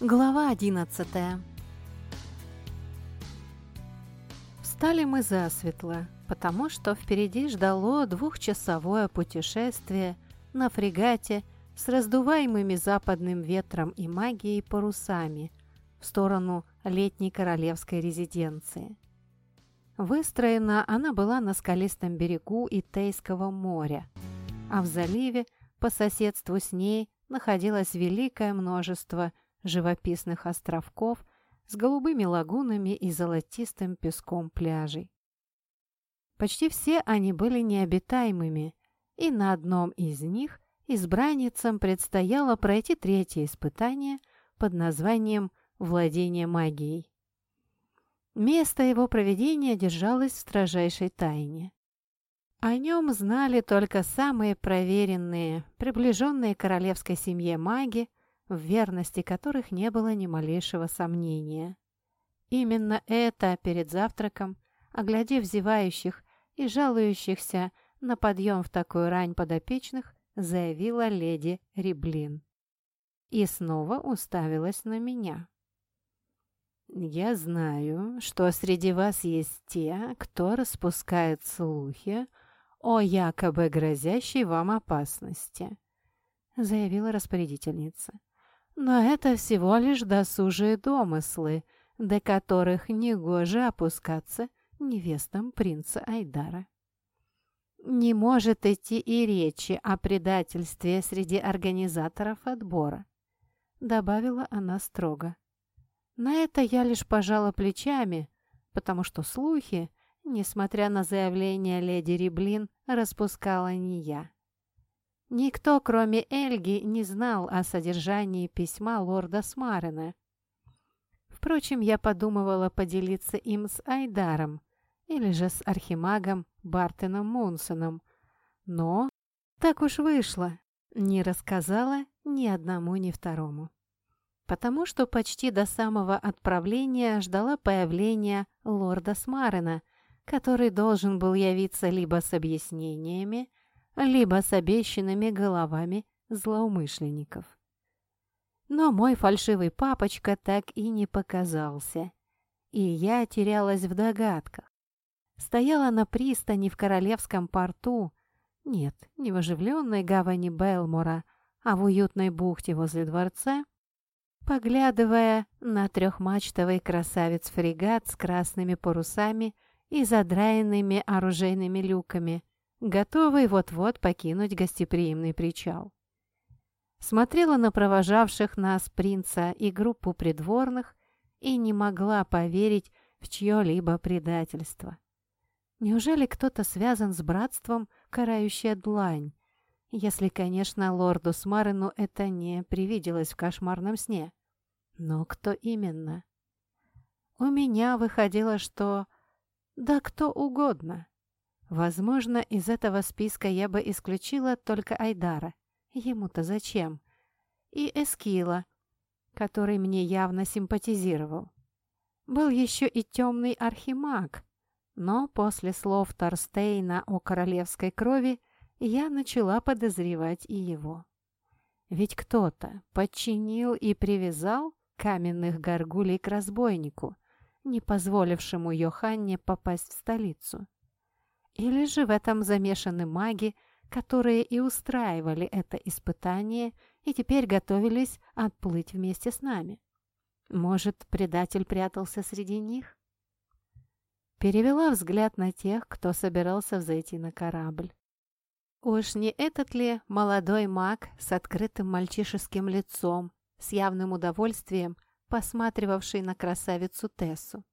Глава одиннадцатая Встали мы засветло, потому что впереди ждало двухчасовое путешествие на фрегате с раздуваемыми западным ветром и магией парусами в сторону летней королевской резиденции. Выстроена она была на скалистом берегу Итейского моря, а в заливе по соседству с ней находилось великое множество живописных островков с голубыми лагунами и золотистым песком пляжей. Почти все они были необитаемыми, и на одном из них избранницам предстояло пройти третье испытание под названием «Владение магией». Место его проведения держалось в строжайшей тайне. О нем знали только самые проверенные, приближенные королевской семье маги, в верности которых не было ни малейшего сомнения. Именно это перед завтраком, оглядев зевающих и жалующихся на подъем в такую рань подопечных, заявила леди Риблин. И снова уставилась на меня. «Я знаю, что среди вас есть те, кто распускает слухи о якобы грозящей вам опасности», заявила распорядительница. Но это всего лишь досужие домыслы, до которых негоже опускаться невестам принца Айдара. Не может идти и речи о предательстве среди организаторов отбора, добавила она строго. На это я лишь пожала плечами, потому что слухи, несмотря на заявление леди Риблин, распускала не я. Никто, кроме Эльги, не знал о содержании письма лорда Смарена. Впрочем, я подумывала поделиться им с Айдаром или же с архимагом Бартеном Мунсоном. Но так уж вышло, не рассказала ни одному, ни второму. Потому что почти до самого отправления ждала появления лорда Смарена, который должен был явиться либо с объяснениями, либо с обещанными головами злоумышленников. Но мой фальшивый папочка так и не показался, и я терялась в догадках. Стояла на пристани в Королевском порту, нет, не в оживленной гавани Белмора, а в уютной бухте возле дворца, поглядывая на трехмачтовый красавец-фрегат с красными парусами и задраенными оружейными люками – готовый вот-вот покинуть гостеприимный причал. Смотрела на провожавших нас принца и группу придворных и не могла поверить в чье-либо предательство. Неужели кто-то связан с братством «Карающая длань», если, конечно, лорду Смарину это не привиделось в кошмарном сне? Но кто именно? У меня выходило, что... Да кто угодно. Возможно, из этого списка я бы исключила только Айдара. Ему-то зачем? И Эскила, который мне явно симпатизировал. Был еще и темный архимаг, но после слов Торстейна о королевской крови я начала подозревать и его. Ведь кто-то подчинил и привязал каменных горгулей к разбойнику, не позволившему Йоханне попасть в столицу. Или же в этом замешаны маги, которые и устраивали это испытание и теперь готовились отплыть вместе с нами. Может, предатель прятался среди них? Перевела взгляд на тех, кто собирался взойти на корабль. Уж не этот ли молодой маг с открытым мальчишеским лицом, с явным удовольствием, посматривавший на красавицу Тессу?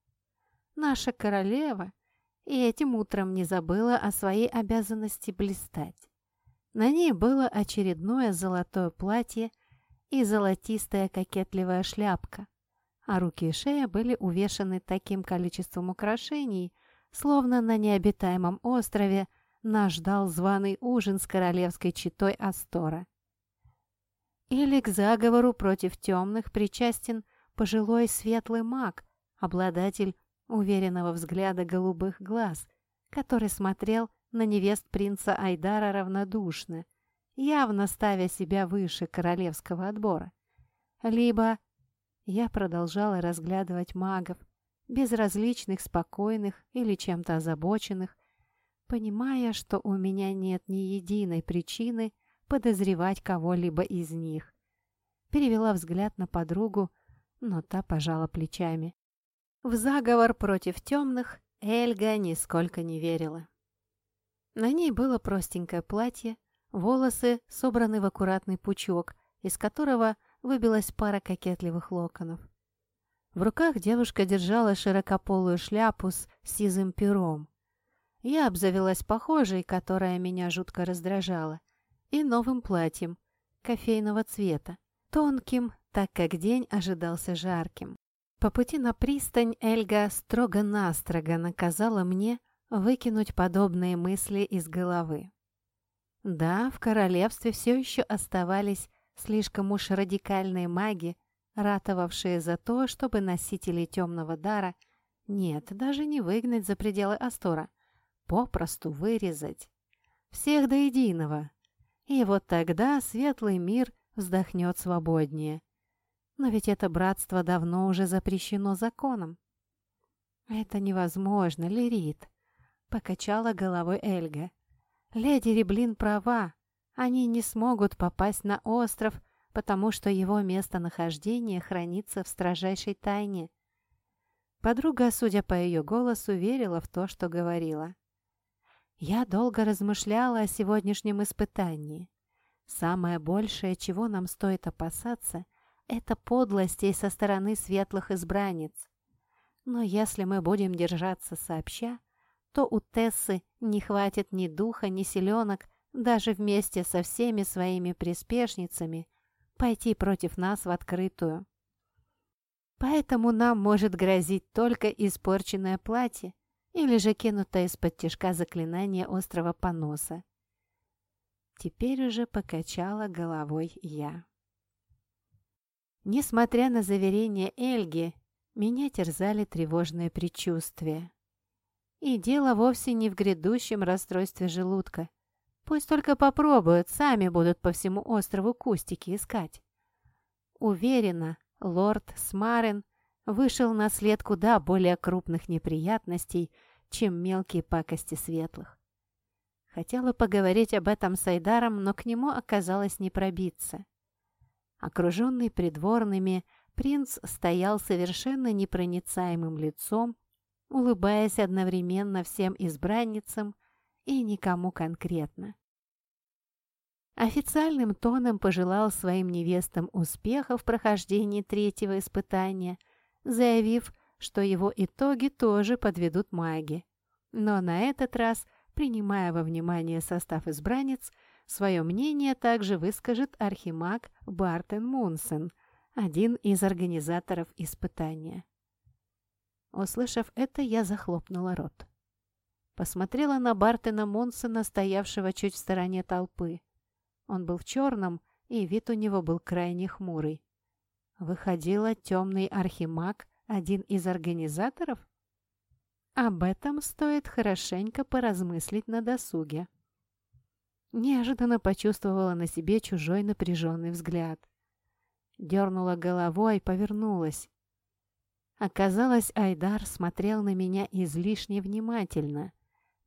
Наша королева — и этим утром не забыла о своей обязанности блистать. На ней было очередное золотое платье и золотистая кокетливая шляпка, а руки и шея были увешаны таким количеством украшений, словно на необитаемом острове нас ждал званый ужин с королевской четой Астора. Или к заговору против темных причастен пожилой светлый маг, обладатель уверенного взгляда голубых глаз, который смотрел на невест принца Айдара равнодушно, явно ставя себя выше королевского отбора. Либо я продолжала разглядывать магов, безразличных, спокойных или чем-то озабоченных, понимая, что у меня нет ни единой причины подозревать кого-либо из них. Перевела взгляд на подругу, но та пожала плечами. В заговор против темных Эльга нисколько не верила. На ней было простенькое платье, волосы собраны в аккуратный пучок, из которого выбилась пара кокетливых локонов. В руках девушка держала широкополую шляпу с сизым пером. Я обзавелась похожей, которая меня жутко раздражала, и новым платьем, кофейного цвета, тонким, так как день ожидался жарким. По пути на пристань Эльга строго-настрого наказала мне выкинуть подобные мысли из головы. Да, в королевстве все еще оставались слишком уж радикальные маги, ратовавшие за то, чтобы носители темного дара нет, даже не выгнать за пределы Астора, попросту вырезать. Всех до единого. И вот тогда светлый мир вздохнет свободнее. Но ведь это братство давно уже запрещено законом. «Это невозможно, Лирит», — покачала головой Эльга. «Леди Реблин права. Они не смогут попасть на остров, потому что его местонахождение хранится в строжайшей тайне». Подруга, судя по ее голосу, верила в то, что говорила. Я долго размышляла о сегодняшнем испытании. Самое большее, чего нам стоит опасаться, это подлостей со стороны светлых избранниц. Но если мы будем держаться сообща, то у Тессы не хватит ни духа, ни селенок, даже вместе со всеми своими приспешницами, пойти против нас в открытую. Поэтому нам может грозить только испорченное платье или же кинутое из-под тяжка заклинание острого поноса. Теперь уже покачала головой я. Несмотря на заверения Эльги, меня терзали тревожные предчувствия. И дело вовсе не в грядущем расстройстве желудка. Пусть только попробуют, сами будут по всему острову кустики искать. Уверена, лорд Смарен вышел на след куда более крупных неприятностей, чем мелкие пакости светлых. Хотела поговорить об этом с Айдаром, но к нему оказалось не пробиться. Окруженный придворными, принц стоял совершенно непроницаемым лицом, улыбаясь одновременно всем избранницам и никому конкретно. Официальным тоном пожелал своим невестам успеха в прохождении третьего испытания – заявив, что его итоги тоже подведут маги. Но на этот раз, принимая во внимание состав избранниц, свое мнение также выскажет архимаг Бартен Мунсен, один из организаторов испытания. Услышав это, я захлопнула рот. Посмотрела на Бартена Мунсена, стоявшего чуть в стороне толпы. Он был в черном, и вид у него был крайне хмурый. Выходила темный архимаг, один из организаторов? Об этом стоит хорошенько поразмыслить на досуге. Неожиданно почувствовала на себе чужой напряженный взгляд. Дернула головой, повернулась. Оказалось, Айдар смотрел на меня излишне внимательно,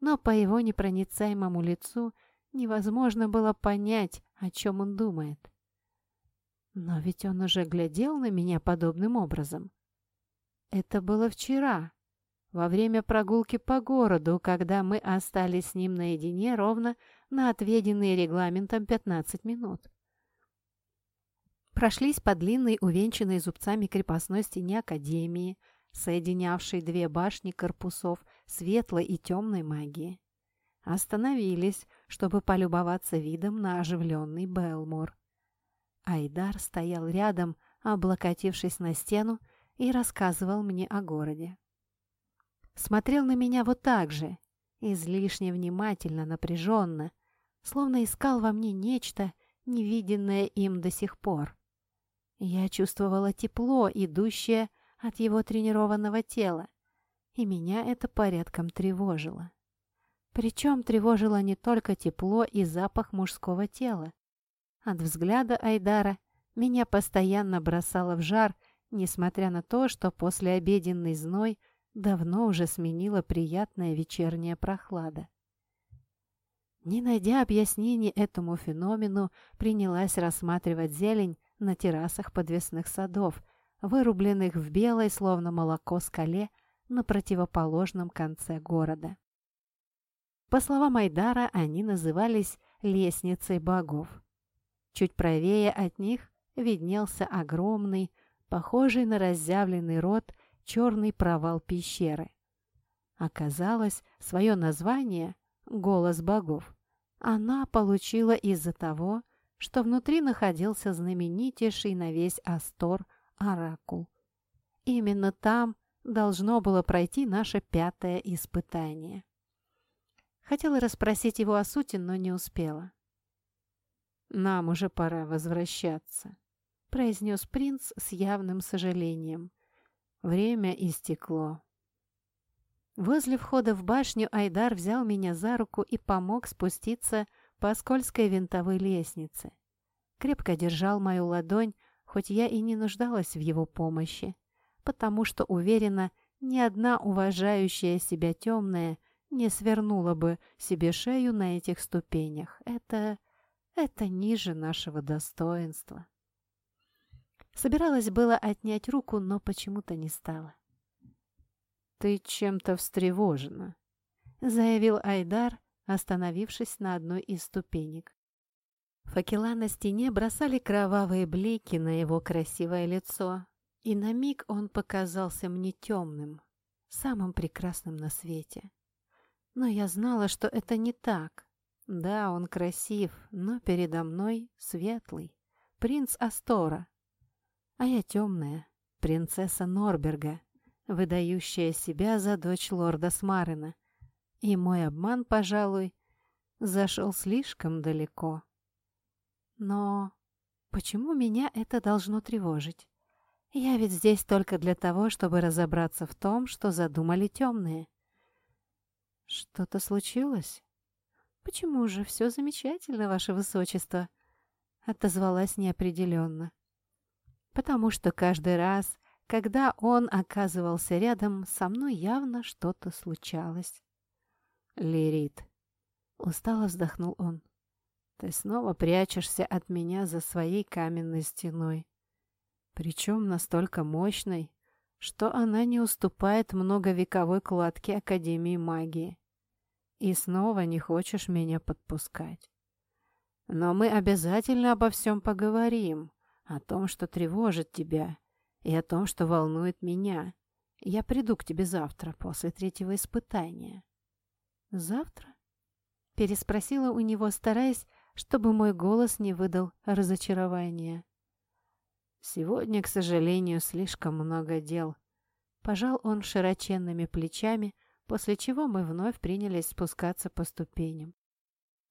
но по его непроницаемому лицу невозможно было понять, о чем он думает. Но ведь он уже глядел на меня подобным образом. Это было вчера, во время прогулки по городу, когда мы остались с ним наедине ровно на отведенные регламентом 15 минут. Прошлись по длинной, увенчанной зубцами крепостной стене Академии, соединявшей две башни корпусов светлой и темной магии. Остановились, чтобы полюбоваться видом на оживленный Белмор. Айдар стоял рядом, облокотившись на стену, и рассказывал мне о городе. Смотрел на меня вот так же, излишне внимательно, напряженно, словно искал во мне нечто, невиденное им до сих пор. Я чувствовала тепло, идущее от его тренированного тела, и меня это порядком тревожило. Причем тревожило не только тепло и запах мужского тела, от взгляда Айдара меня постоянно бросало в жар несмотря на то, что послеобеденный зной давно уже сменила приятная вечерняя прохлада. Не найдя объяснений этому феномену, принялась рассматривать зелень на террасах подвесных садов, вырубленных в белой, словно молоко, скале на противоположном конце города. По словам Айдара, они назывались «лестницей богов». Чуть правее от них виднелся огромный, похожий на разъявленный рот, черный провал пещеры. Оказалось, свое название «Голос богов» она получила из-за того, что внутри находился знаменитейший на весь Астор Оракул. Именно там должно было пройти наше пятое испытание. Хотела расспросить его о сути, но не успела. «Нам уже пора возвращаться», — произнес принц с явным сожалением. «Время истекло». Возле входа в башню Айдар взял меня за руку и помог спуститься по скользкой винтовой лестнице. Крепко держал мою ладонь, хоть я и не нуждалась в его помощи, потому что, уверена, ни одна уважающая себя темная не свернула бы себе шею на этих ступенях. Это... это ниже нашего достоинства. Собиралась было отнять руку, но почему-то не стала. «Ты чем-то встревожена», — заявил Айдар, остановившись на одной из ступенек. Факела на стене бросали кровавые блики на его красивое лицо, и на миг он показался мне темным, самым прекрасным на свете. Но я знала, что это не так. Да, он красив, но передо мной светлый, принц Астора. А я темная, принцесса Норберга, выдающая себя за дочь лорда Смарена. И мой обман, пожалуй, зашел слишком далеко. Но почему меня это должно тревожить? Я ведь здесь только для того, чтобы разобраться в том, что задумали темные. Что-то случилось? Почему же все замечательно, ваше высочество? Отозвалась неопределенно. Потому что каждый раз, когда он оказывался рядом, со мной явно что-то случалось. Лирит. Устало вздохнул он. Ты снова прячешься от меня за своей каменной стеной. Причем настолько мощной, что она не уступает многовековой кладке Академии магии. И снова не хочешь меня подпускать. Но мы обязательно обо всем поговорим, о том, что тревожит тебя, и о том, что волнует меня. Я приду к тебе завтра, после третьего испытания». «Завтра?» Переспросила у него, стараясь, чтобы мой голос не выдал разочарования. «Сегодня, к сожалению, слишком много дел». Пожал он широченными плечами, после чего мы вновь принялись спускаться по ступеням.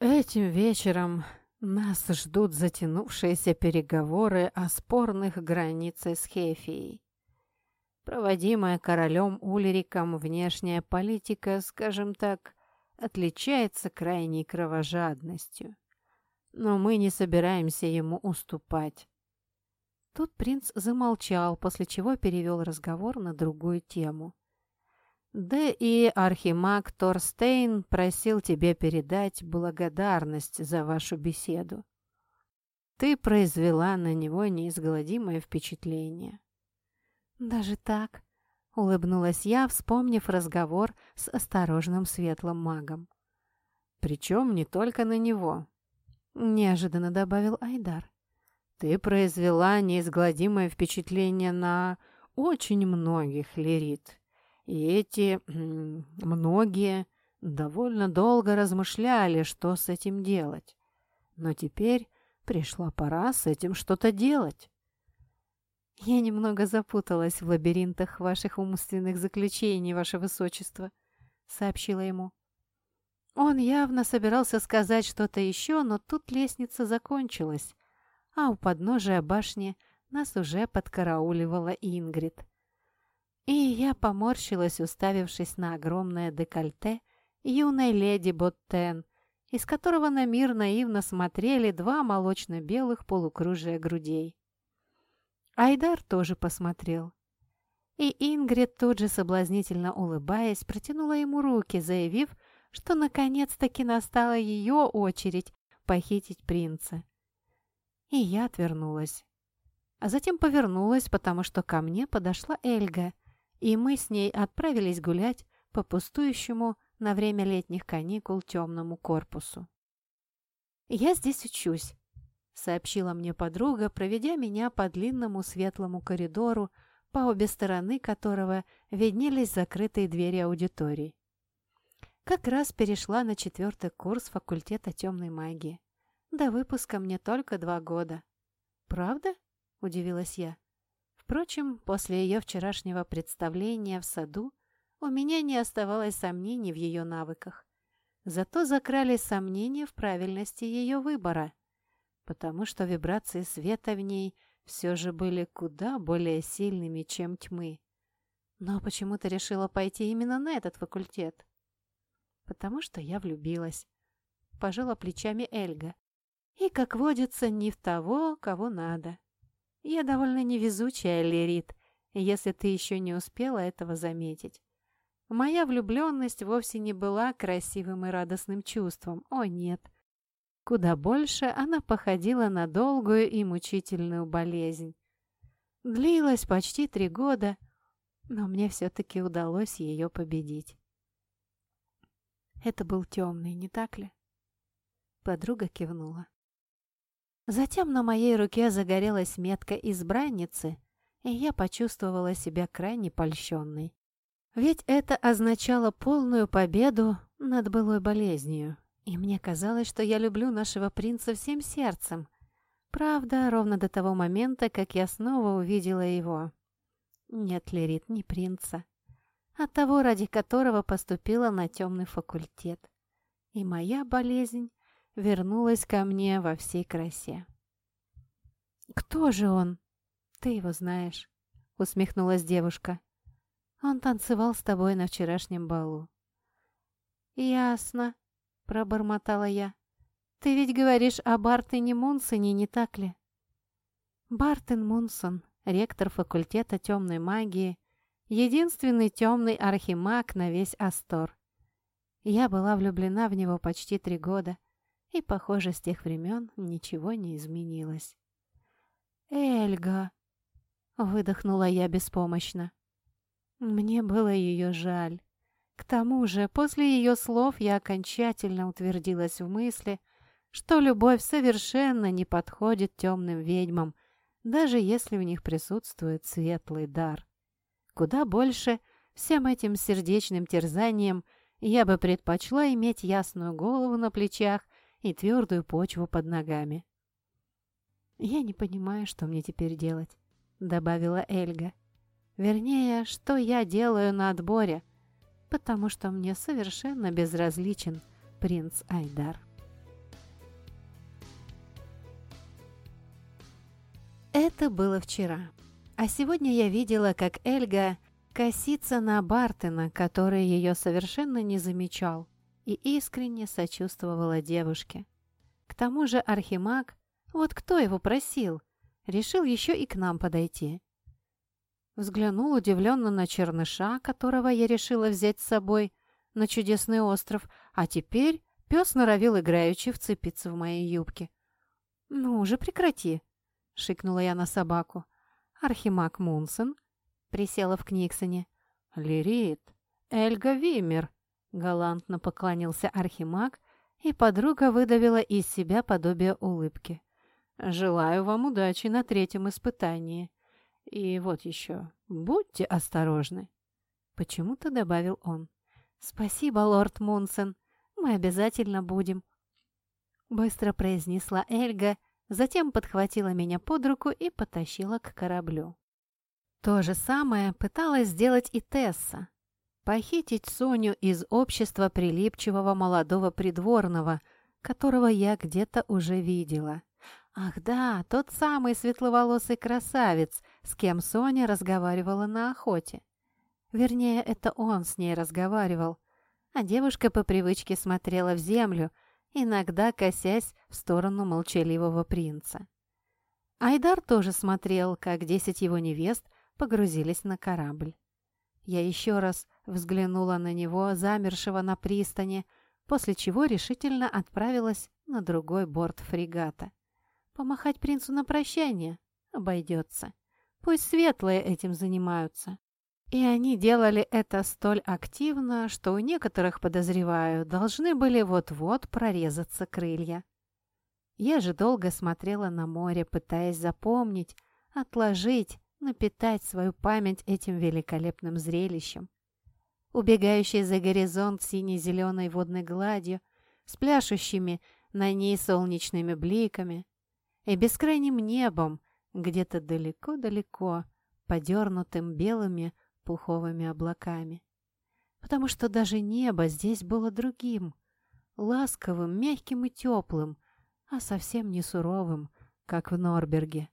«Этим вечером нас ждут затянувшиеся переговоры о спорных границах с Хефией. Проводимая королем Ульриком внешняя политика, скажем так, отличается крайней кровожадностью. Но мы не собираемся ему уступать. Тут принц замолчал, после чего перевел разговор на другую тему. Да и архимаг Торстейн просил тебе передать благодарность за вашу беседу. Ты произвела на него неизгладимое впечатление. Даже так, улыбнулась я, вспомнив разговор с осторожным светлым магом. Причем не только на него, неожиданно добавил Айдар. Ты произвела неизгладимое впечатление на очень многих лирит. И эти многие довольно долго размышляли, что с этим делать. Но теперь пришла пора с этим что-то делать. «Я немного запуталась в лабиринтах ваших умственных заключений, ваше высочество», — сообщила ему. Он явно собирался сказать что-то еще, но тут лестница закончилась, а у подножия башни нас уже подкарауливала Ингрид. И я поморщилась, уставившись на огромное декольте юной леди Боттен, из которого на мир наивно смотрели два молочно-белых полукружия грудей. Айдар тоже посмотрел. И Ингрид, тут же соблазнительно улыбаясь, протянула ему руки, заявив, что наконец-таки настала ее очередь похитить принца. И я отвернулась. А затем повернулась, потому что ко мне подошла Эльга, и мы с ней отправились гулять по пустующему на время летних каникул темному корпусу. «Я здесь учусь», — сообщила мне подруга, проведя меня по длинному светлому коридору, по обе стороны которого виднелись закрытые двери аудиторий. Как раз перешла на четвертый курс факультета темной магии. До выпуска мне только два года. «Правда?» – удивилась я. Впрочем, после ее вчерашнего представления в саду у меня не оставалось сомнений в ее навыках. Зато закрались сомнения в правильности ее выбора, потому что вибрации света в ней все же были куда более сильными, чем тьмы. Но почему-то решила пойти именно на этот факультет. Потому что я влюбилась. Пожала плечами Эльга. И, как водится, не в того, кого надо. Я довольно невезучая, Лерит, если ты еще не успела этого заметить. Моя влюбленность вовсе не была красивым и радостным чувством. О, нет. Куда больше она походила на долгую и мучительную болезнь. Длилась почти три года, но мне все-таки удалось ее победить. Это был темный, не так ли? Подруга кивнула. Затем на моей руке загорелась метка избранницы, и я почувствовала себя крайне польщенной. Ведь это означало полную победу над былой болезнью. И мне казалось, что я люблю нашего принца всем сердцем. Правда, ровно до того момента, как я снова увидела его. Нет, Лерит, не принца, а того, ради которого поступила на темный факультет. И моя болезнь вернулась ко мне во всей красе. «Кто же он?» «Ты его знаешь», — усмехнулась девушка. «Он танцевал с тобой на вчерашнем балу». «Ясно», — пробормотала я. «Ты ведь говоришь о Бартене Мунсоне, не так ли?» Бартен Мунсон, ректор факультета темной магии, единственный темный архимаг на весь Астор. Я была влюблена в него почти три года, и, похоже, с тех времен ничего не изменилось. «Эльга!» — выдохнула я беспомощно. Мне было ее жаль. К тому же, после ее слов я окончательно утвердилась в мысли, что любовь совершенно не подходит темным ведьмам, даже если в них присутствует светлый дар. Куда больше всем этим сердечным терзанием я бы предпочла иметь ясную голову на плечах и твердую почву под ногами. «Я не понимаю, что мне теперь делать», — добавила Эльга. «Вернее, что я делаю на отборе» потому что мне совершенно безразличен принц Айдар. Это было вчера. А сегодня я видела, как Эльга косится на Бартена, который ее совершенно не замечал, и искренне сочувствовала девушке. К тому же Архимаг, вот кто его просил, решил еще и к нам подойти. Взглянул удивленно на черныша, которого я решила взять с собой на чудесный остров, а теперь пес норовил играючи вцепиться в мои юбки. «Ну уже прекрати!» — шикнула я на собаку. Архимаг Мунсон присела в Книксоне. «Лирит, Эльга Вимер!» — галантно поклонился Архимаг, и подруга выдавила из себя подобие улыбки. «Желаю вам удачи на третьем испытании. И вот еще, будьте осторожны. Почему-то добавил он. Спасибо, лорд Мунсон. Мы обязательно будем. Быстро произнесла Эльга, затем подхватила меня под руку и потащила к кораблю. То же самое пыталась сделать и Тесса. Похитить Соню из общества прилипчивого молодого придворного, которого я где-то уже видела. Ах да, тот самый светловолосый красавец, с кем Соня разговаривала на охоте. Вернее, это он с ней разговаривал, а девушка по привычке смотрела в землю, иногда косясь в сторону молчаливого принца. Айдар тоже смотрел, как десять его невест погрузились на корабль. Я еще раз взглянула на него, замершего на пристани, после чего решительно отправилась на другой борт фрегата. Помахать принцу на прощание обойдется. Пусть светлые этим занимаются. И они делали это столь активно, что у некоторых, подозреваю, должны были вот-вот прорезаться крылья. Я же долго смотрела на море, пытаясь запомнить, отложить, напитать свою память этим великолепным зрелищем. Убегающий за горизонт сине-зеленой водной гладью, с пляшущими на ней солнечными бликами и бескрайним небом где-то далеко-далеко, подернутым белыми пуховыми облаками. Потому что даже небо здесь было другим, ласковым, мягким и теплым, а совсем не суровым, как в Норберге.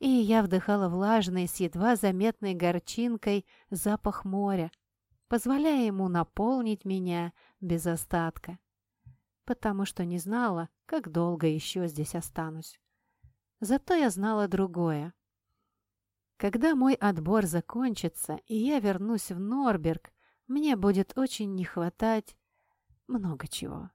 И я вдыхала влажный, с едва заметной горчинкой запах моря, позволяя ему наполнить меня без остатка, потому что не знала, как долго еще здесь останусь. Зато я знала другое. Когда мой отбор закончится, и я вернусь в Норберг, мне будет очень не хватать много чего.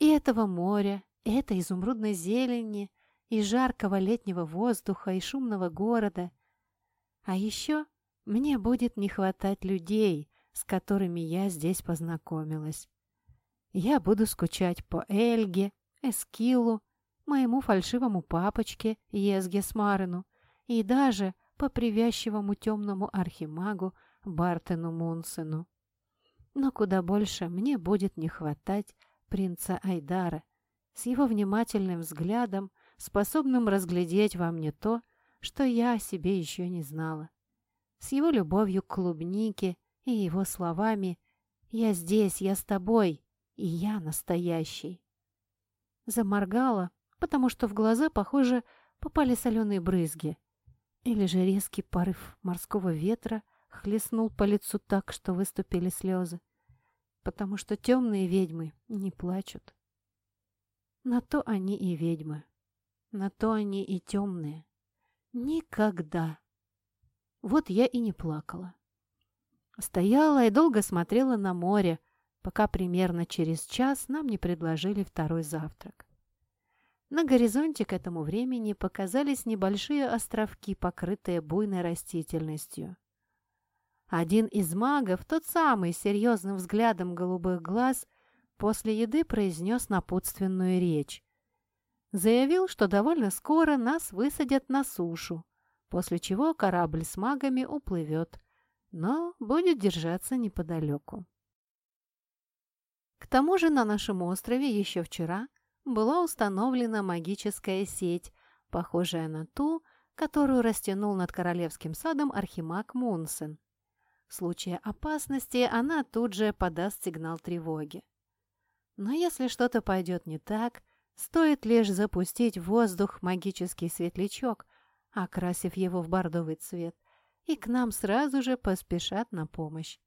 И этого моря, и этой изумрудной зелени, и жаркого летнего воздуха, и шумного города. А еще мне будет не хватать людей, с которыми я здесь познакомилась. Я буду скучать по Эльге, Эскилу, моему фальшивому папочке Езге Смарину и даже по привязчивому темному архимагу Бартену Мунсену. Но куда больше мне будет не хватать принца Айдара с его внимательным взглядом, способным разглядеть во мне то, что я о себе еще не знала. С его любовью к клубнике и его словами «Я здесь, я с тобой, и я настоящий». Заморгала, потому что в глаза, похоже, попали соленые брызги. Или же резкий порыв морского ветра хлестнул по лицу так, что выступили слезы. Потому что темные ведьмы не плачут. На то они и ведьмы. На то они и темные. Никогда. Вот я и не плакала. Стояла и долго смотрела на море, пока примерно через час нам не предложили второй завтрак. На горизонте к этому времени показались небольшие островки, покрытые буйной растительностью. Один из магов, тот самый, серьезным взглядом голубых глаз, после еды произнес напутственную речь. Заявил, что довольно скоро нас высадят на сушу, после чего корабль с магами уплывет, но будет держаться неподалеку. К тому же на нашем острове еще вчера – была установлена магическая сеть, похожая на ту, которую растянул над королевским садом архимаг Мунсен. В случае опасности она тут же подаст сигнал тревоги. Но если что-то пойдет не так, стоит лишь запустить в воздух магический светлячок, окрасив его в бордовый цвет, и к нам сразу же поспешат на помощь.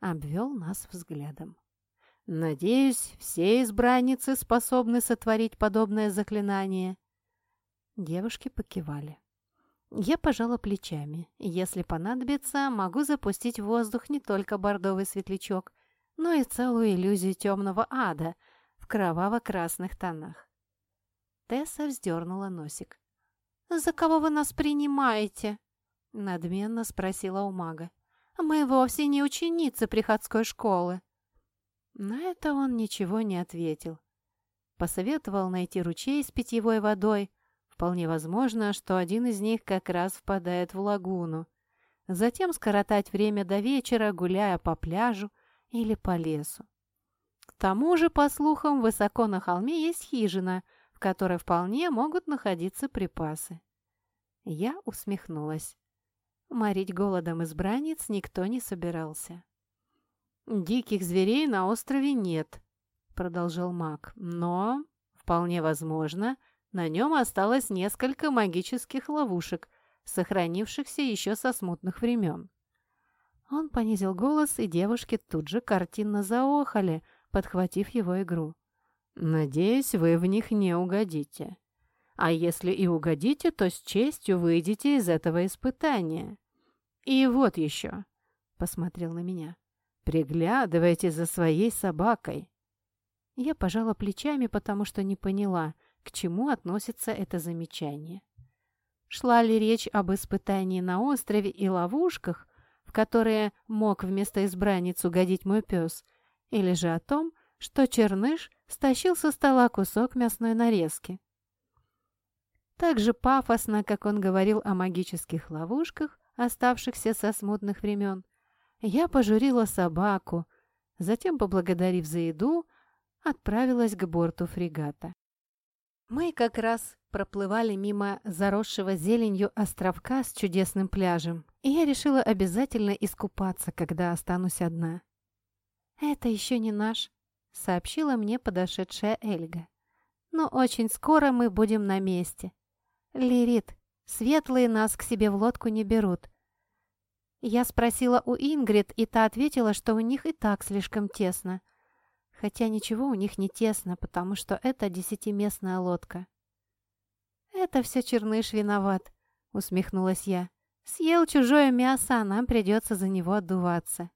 Обвел нас взглядом. Надеюсь, все избранницы способны сотворить подобное заклинание. Девушки покивали. Я пожала плечами. Если понадобится, могу запустить в воздух не только бордовый светлячок, но и целую иллюзию темного ада в кроваво-красных тонах. Тесса вздернула носик. «За кого вы нас принимаете?» — надменно спросила у мага. «Мы вовсе не ученицы приходской школы». На это он ничего не ответил. Посоветовал найти ручей с питьевой водой. Вполне возможно, что один из них как раз впадает в лагуну. Затем скоротать время до вечера, гуляя по пляжу или по лесу. К тому же, по слухам, высоко на холме есть хижина, в которой вполне могут находиться припасы. Я усмехнулась. Морить голодом избранниц никто не собирался. «Диких зверей на острове нет», — продолжал маг. «Но, вполне возможно, на нем осталось несколько магических ловушек, сохранившихся еще со смутных времен». Он понизил голос, и девушки тут же картинно заохали, подхватив его игру. «Надеюсь, вы в них не угодите. А если и угодите, то с честью выйдете из этого испытания. И вот еще, — посмотрел на меня, — приглядывайте за своей собакой. Я пожала плечами, потому что не поняла, к чему относится это замечание. Шла ли речь об испытании на острове и ловушках, в которые мог вместо избранниц угодить мой пес, или же о том, что Черныш стащил со стола кусок мясной нарезки. Так же пафосно, как он говорил о магических ловушках, оставшихся со смутных времен, я пожурила собаку, затем, поблагодарив за еду, отправилась к борту фрегата. Мы как раз проплывали мимо заросшего зеленью островка с чудесным пляжем, и я решила обязательно искупаться, когда останусь одна. «Это еще не наш», — сообщила мне подошедшая Эльга. «Но очень скоро мы будем на месте. Лирит, светлые нас к себе в лодку не берут». Я спросила у Ингрид, и та ответила, что у них и так слишком тесно. Хотя ничего у них не тесно, потому что это десятиместная лодка. «Это все Черныш виноват», — усмехнулась я. «Съел чужое мясо, а нам придется за него отдуваться».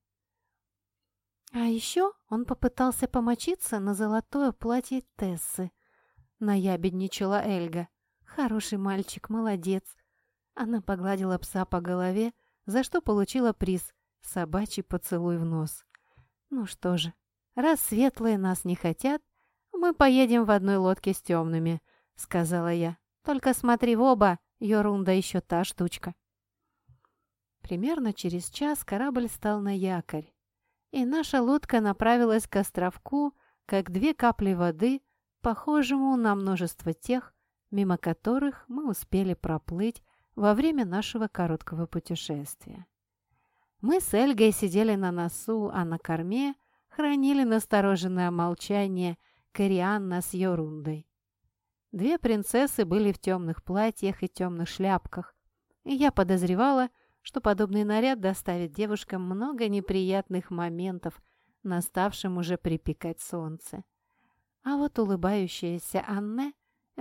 А еще он попытался помочиться на золотое платье Тессы. Наябедничала Эльга. Хороший мальчик, молодец. Она погладила пса по голове, за что получила приз — собачий поцелуй в нос. Ну что же, раз светлые нас не хотят, мы поедем в одной лодке с темными, — сказала я. Только смотри в оба, ерунда еще та штучка. Примерно через час корабль стал на якорь и наша лодка направилась к островку, как две капли воды, похожему на множество тех, мимо которых мы успели проплыть во время нашего короткого путешествия. Мы с Эльгой сидели на носу, а на корме хранили настороженное молчание Корианна с Йорундой. Две принцессы были в темных платьях и темных шляпках, и я подозревала, что подобный наряд доставит девушкам много неприятных моментов, наставшим уже припекать солнце. А вот улыбающаяся Анне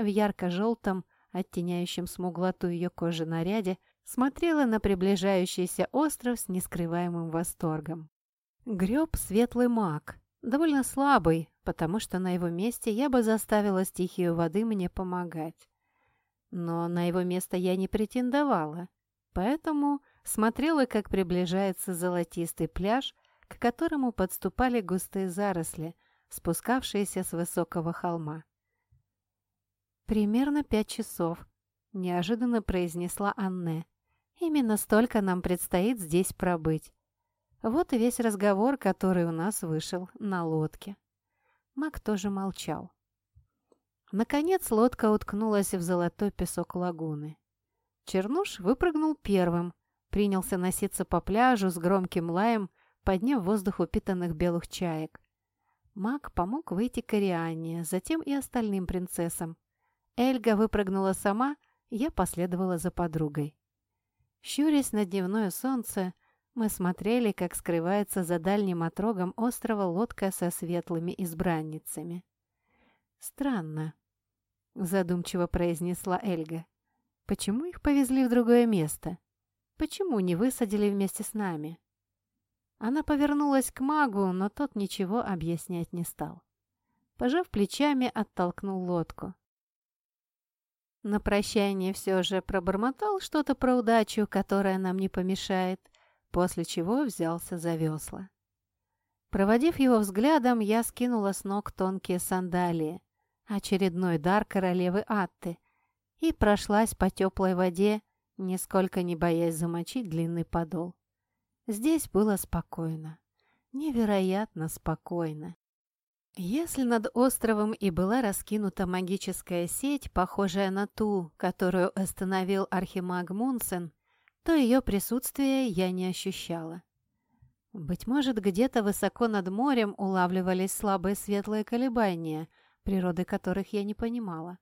в ярко-желтом, оттеняющем смуглоту ее кожи наряде, смотрела на приближающийся остров с нескрываемым восторгом. Греб светлый маг, довольно слабый, потому что на его месте я бы заставила стихию воды мне помогать. Но на его место я не претендовала, поэтому смотрела, как приближается золотистый пляж, к которому подступали густые заросли, спускавшиеся с высокого холма. «Примерно пять часов», — неожиданно произнесла Анне. «Именно столько нам предстоит здесь пробыть. Вот и весь разговор, который у нас вышел на лодке». Мак тоже молчал. Наконец лодка уткнулась в золотой песок лагуны. Чернуш выпрыгнул первым, принялся носиться по пляжу с громким лаем, подняв в воздух упитанных белых чаек. Маг помог выйти Кориане, затем и остальным принцессам. Эльга выпрыгнула сама, я последовала за подругой. Щурясь на дневное солнце, мы смотрели, как скрывается за дальним отрогом острова лодка со светлыми избранницами. «Странно», — задумчиво произнесла Эльга. «Почему их повезли в другое место?» Почему не высадили вместе с нами?» Она повернулась к магу, но тот ничего объяснять не стал. Пожав плечами, оттолкнул лодку. На прощание все же пробормотал что-то про удачу, которая нам не помешает, после чего взялся за весла. Проводив его взглядом, я скинула с ног тонкие сандалии, очередной дар королевы Атты, и прошлась по теплой воде, нисколько не боясь замочить длинный подол. Здесь было спокойно. Невероятно спокойно. Если над островом и была раскинута магическая сеть, похожая на ту, которую остановил архимаг Мунсен, то ее присутствие я не ощущала. Быть может, где-то высоко над морем улавливались слабые светлые колебания, природы которых я не понимала.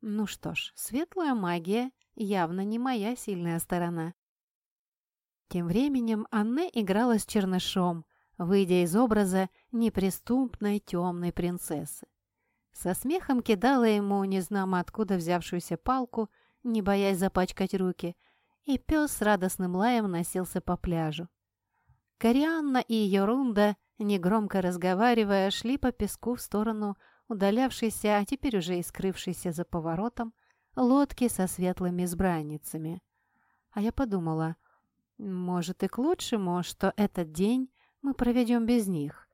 Ну что ж, светлая магия явно не моя сильная сторона. Тем временем Анне играла с чернышом, выйдя из образа неприступной темной принцессы. Со смехом кидала ему незнамо откуда взявшуюся палку, не боясь запачкать руки, и пес с радостным лаем носился по пляжу. Корианна и Йорунда, негромко разговаривая, шли по песку в сторону удалявшейся, а теперь уже и скрывшейся за поворотом, лодки со светлыми избранницами. А я подумала, может и к лучшему, что этот день мы проведем без них.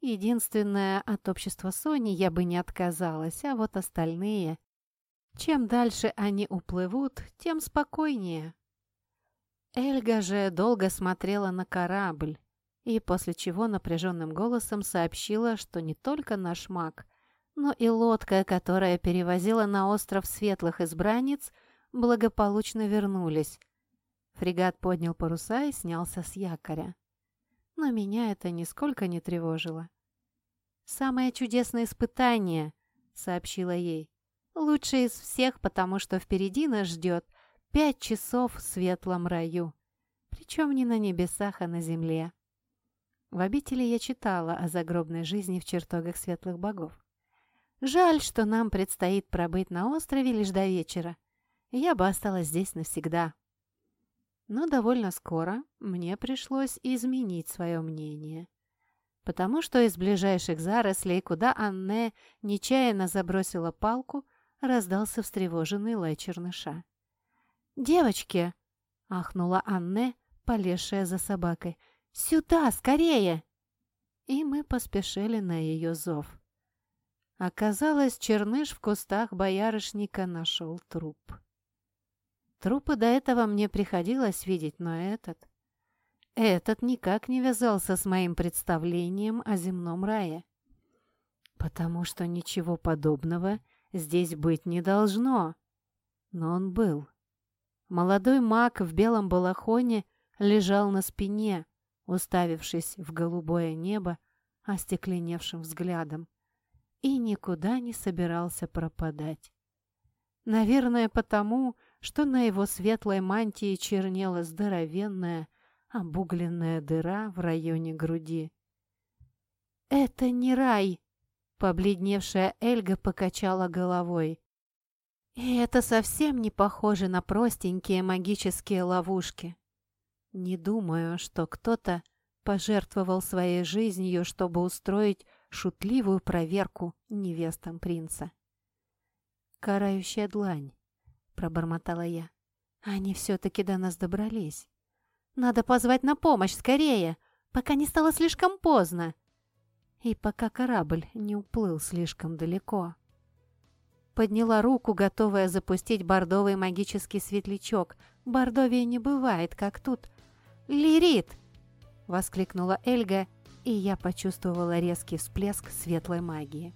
Единственное, от общества Сони я бы не отказалась, а вот остальные... Чем дальше они уплывут, тем спокойнее. Эльга же долго смотрела на корабль, и после чего напряженным голосом сообщила, что не только наш маг, но и лодка, которая перевозила на остров светлых избранниц, благополучно вернулись. Фрегат поднял паруса и снялся с якоря. Но меня это нисколько не тревожило. «Самое чудесное испытание», — сообщила ей. «Лучшее из всех, потому что впереди нас ждет пять часов в светлом раю. Причем не на небесах, а на земле». В обители я читала о загробной жизни в чертогах светлых богов. Жаль, что нам предстоит пробыть на острове лишь до вечера. Я бы осталась здесь навсегда. Но довольно скоро мне пришлось изменить свое мнение. Потому что из ближайших зарослей, куда Анне нечаянно забросила палку, раздался встревоженный лай черныша. «Девочки!» — ахнула Анне, полезшая за собакой. «Сюда, скорее!» И мы поспешили на ее зов. Оказалось, черныш в кустах боярышника нашел труп. Трупы до этого мне приходилось видеть, но этот... Этот никак не вязался с моим представлением о земном рае. Потому что ничего подобного здесь быть не должно. Но он был. Молодой маг в белом балахоне лежал на спине, уставившись в голубое небо остекленевшим взглядом, и никуда не собирался пропадать. Наверное, потому, что на его светлой мантии чернела здоровенная, обугленная дыра в районе груди. «Это не рай!» — побледневшая Эльга покачала головой. «И это совсем не похоже на простенькие магические ловушки. Не думаю, что кто-то пожертвовал своей жизнью, чтобы устроить шутливую проверку невестам принца. Карающая длань. — пробормотала я. «Они все-таки до нас добрались. Надо позвать на помощь скорее, пока не стало слишком поздно. И пока корабль не уплыл слишком далеко». Подняла руку, готовая запустить бордовый магический светлячок. Бордовия не бывает, как тут. «Лирит!» — воскликнула Эльга, и я почувствовала резкий всплеск светлой магии.